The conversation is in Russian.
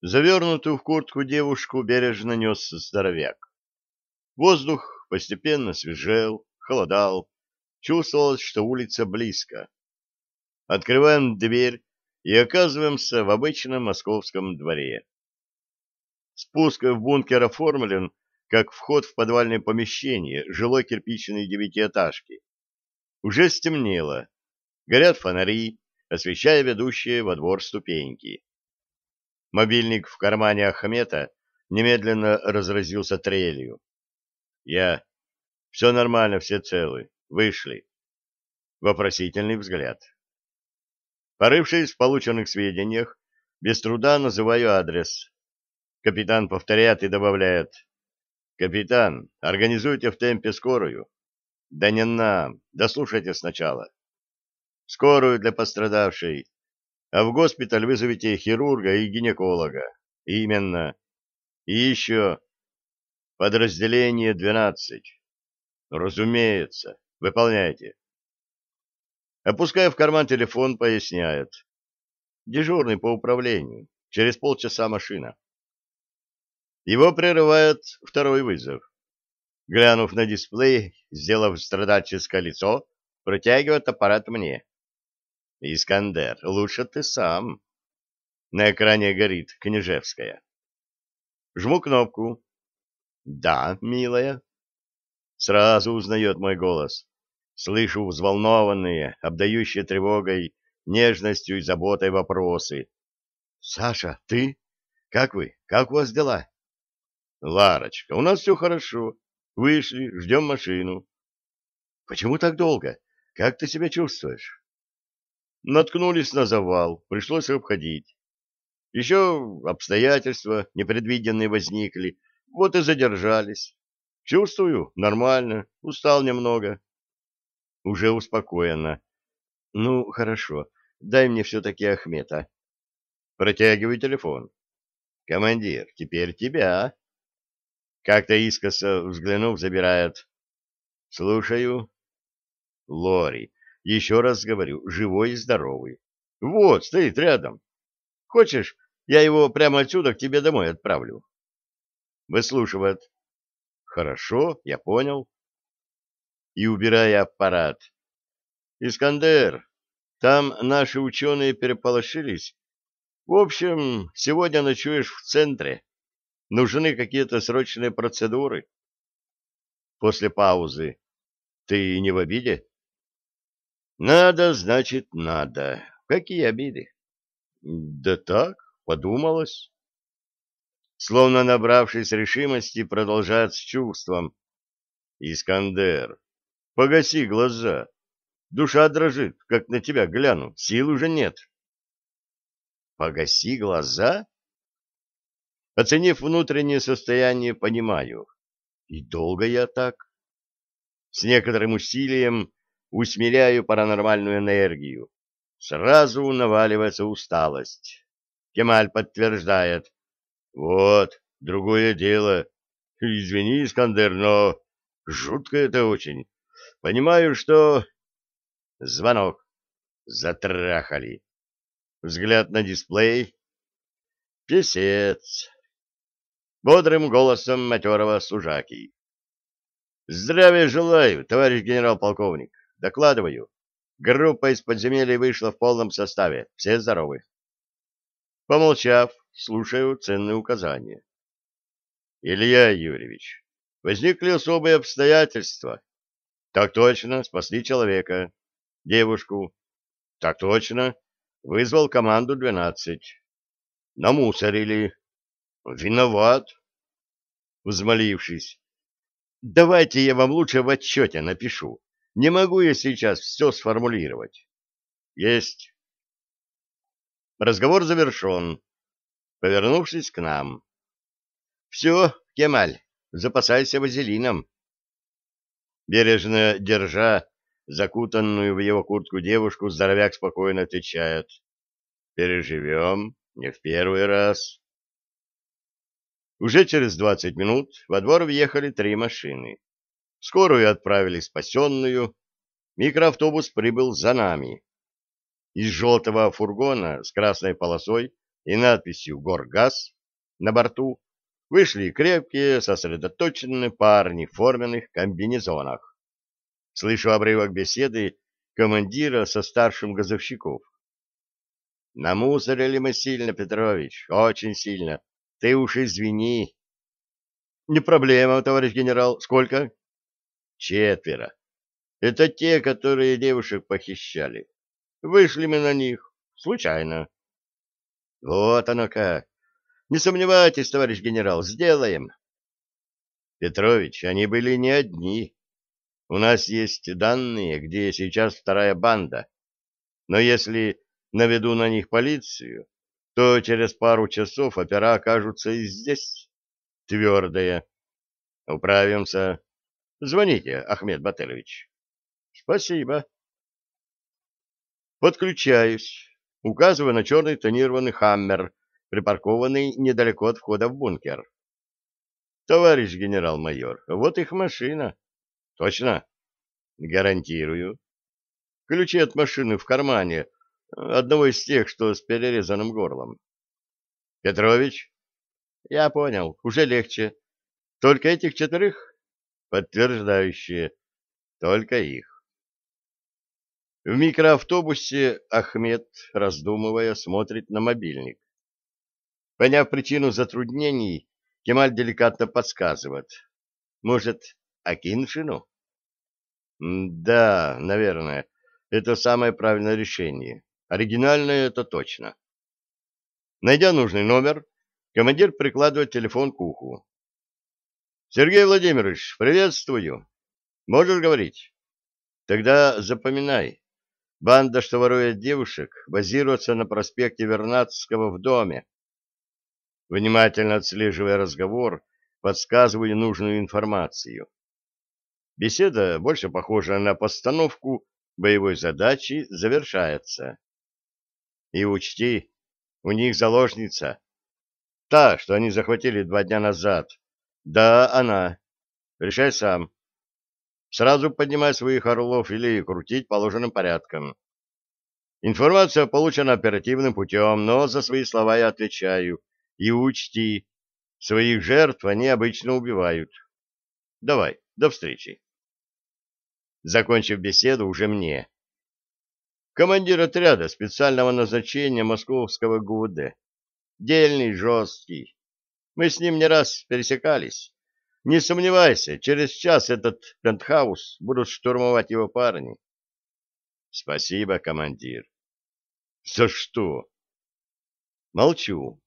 Завернутую в куртку девушку бережно нес здоровяк. Воздух постепенно свежел, холодал. Чувствовалось, что улица близко. Открываем дверь и оказываемся в обычном московском дворе. Спуск в бункер оформлен как вход в подвальное помещение жилой кирпичной девятиэтажки. Уже стемнело. Горят фонари, освещая ведущие во двор ступеньки. Мобильник в кармане Ахмета немедленно разразился трелью. Я. Все нормально, все целы. Вышли. Вопросительный взгляд. Порывшись в полученных сведениях, без труда называю адрес. Капитан повторяет и добавляет. «Капитан, организуйте в темпе скорую». «Да не нам, дослушайте сначала». «Скорую для пострадавшей, а в госпиталь вызовите хирурга и гинеколога». «Именно. И еще. Подразделение 12». «Разумеется. Выполняйте». Опуская в карман телефон, поясняет. Дежурный по управлению. Через полчаса машина. Его прерывает второй вызов. Глянув на дисплей, сделав страдальческое лицо, протягивает аппарат мне. «Искандер, лучше ты сам». На экране горит Княжевская. Жму кнопку. «Да, милая». Сразу узнает мой голос. Слышу взволнованные, обдающие тревогой, нежностью и заботой вопросы. «Саша, ты? Как вы? Как у вас дела?» Ларочка, у нас все хорошо. Вышли, ждем машину. Почему так долго? Как ты себя чувствуешь? Наткнулись на завал, пришлось обходить. Еще обстоятельства непредвиденные возникли, вот и задержались. Чувствую, нормально, устал немного. Уже успокоенно. Ну, хорошо, дай мне все-таки Ахмета. Протягиваю телефон. Командир, теперь тебя. Как-то искоса взглянув, забирает. Слушаю. Лори, еще раз говорю, живой и здоровый. Вот, стоит рядом. Хочешь, я его прямо отсюда к тебе домой отправлю? Выслушивает. Хорошо, я понял. И убирая аппарат. Искандер, там наши ученые переполошились. В общем, сегодня ночуешь в центре. Нужны какие-то срочные процедуры. После паузы. Ты не в обиде? Надо, значит, надо. Какие обиды? Да так, подумалось. Словно набравшись решимости, продолжает с чувством. Искандер, погаси глаза. Душа дрожит, как на тебя гляну, сил уже нет. Погаси глаза? Оценив внутреннее состояние, понимаю. И долго я так? С некоторым усилием усмиряю паранормальную энергию. Сразу наваливается усталость. Кемаль подтверждает. Вот, другое дело. Извини, Искандер, но жутко это очень. Понимаю, что... Звонок. Затрахали. Взгляд на дисплей. Песец бодрым голосом матерого служаки. «Здравия желаю, товарищ генерал-полковник. Докладываю. Группа из подземелья вышла в полном составе. Все здоровы». Помолчав, слушаю ценные указания. «Илья Юрьевич, возникли особые обстоятельства. Так точно, спасли человека. Девушку. Так точно, вызвал команду 12. Намусорили. Виноват. Взмолившись. Давайте я вам лучше в отчете напишу. Не могу я сейчас все сформулировать. Есть. Разговор завершен. Повернувшись к нам. Все, Кемаль, запасайся вазелином. Бережно держа закутанную в его куртку девушку, здоровяк спокойно отвечает. Переживем, не в первый раз. Уже через двадцать минут во двор въехали три машины. Скорую отправили спасенную. Микроавтобус прибыл за нами. Из желтого фургона с красной полосой и надписью «Горгаз» на борту вышли крепкие, сосредоточенные парни в форменных комбинезонах. Слышу обрывок беседы командира со старшим газовщиков. Намусорили мы сильно, Петрович, очень сильно. Ты уж извини. Не проблема, товарищ генерал. Сколько? Четверо. Это те, которые девушек похищали. Вышли мы на них. Случайно. Вот оно как. Не сомневайтесь, товарищ генерал, сделаем. Петрович, они были не одни. У нас есть данные, где сейчас вторая банда. Но если наведу на них полицию, то через пару часов опера окажутся и здесь. Твердые. Управимся. Звоните, Ахмед Батырович. Спасибо. Подключаюсь. Указываю на черный тонированный хаммер, припаркованный недалеко от входа в бункер. Товарищ генерал-майор, вот их машина. Точно? Гарантирую. Ключи от машины в кармане, одного из тех, что с перерезанным горлом. Петрович? Я понял, уже легче. Только этих четырех? Подтверждающие. Только их. В микроавтобусе Ахмед, раздумывая, смотрит на мобильник. Поняв причину затруднений, Кемаль деликатно подсказывает. Может, Акиншину? Да, наверное, это самое правильное решение. Оригинальное это точно. Найдя нужный номер, командир прикладывает телефон к уху. Сергей Владимирович, приветствую. Можешь говорить? Тогда запоминай. Банда, что ворует девушек, базируется на проспекте Вернадского в доме. Внимательно отслеживая разговор, подсказываю нужную информацию. Беседа, больше похожа на постановку боевой задачи, завершается. И учти, у них заложница. Та, что они захватили два дня назад. Да, она. Решай сам. Сразу поднимай своих орлов или крутить положенным порядком. Информация получена оперативным путем, но за свои слова я отвечаю. И учти, своих жертв они обычно убивают. Давай, до встречи. Закончив беседу уже мне. Командир отряда специального назначения московского ГУД. Дельный, жесткий. Мы с ним не раз пересекались. Не сомневайся, через час этот пентхаус будут штурмовать его парни. Спасибо, командир. За что? Молчу.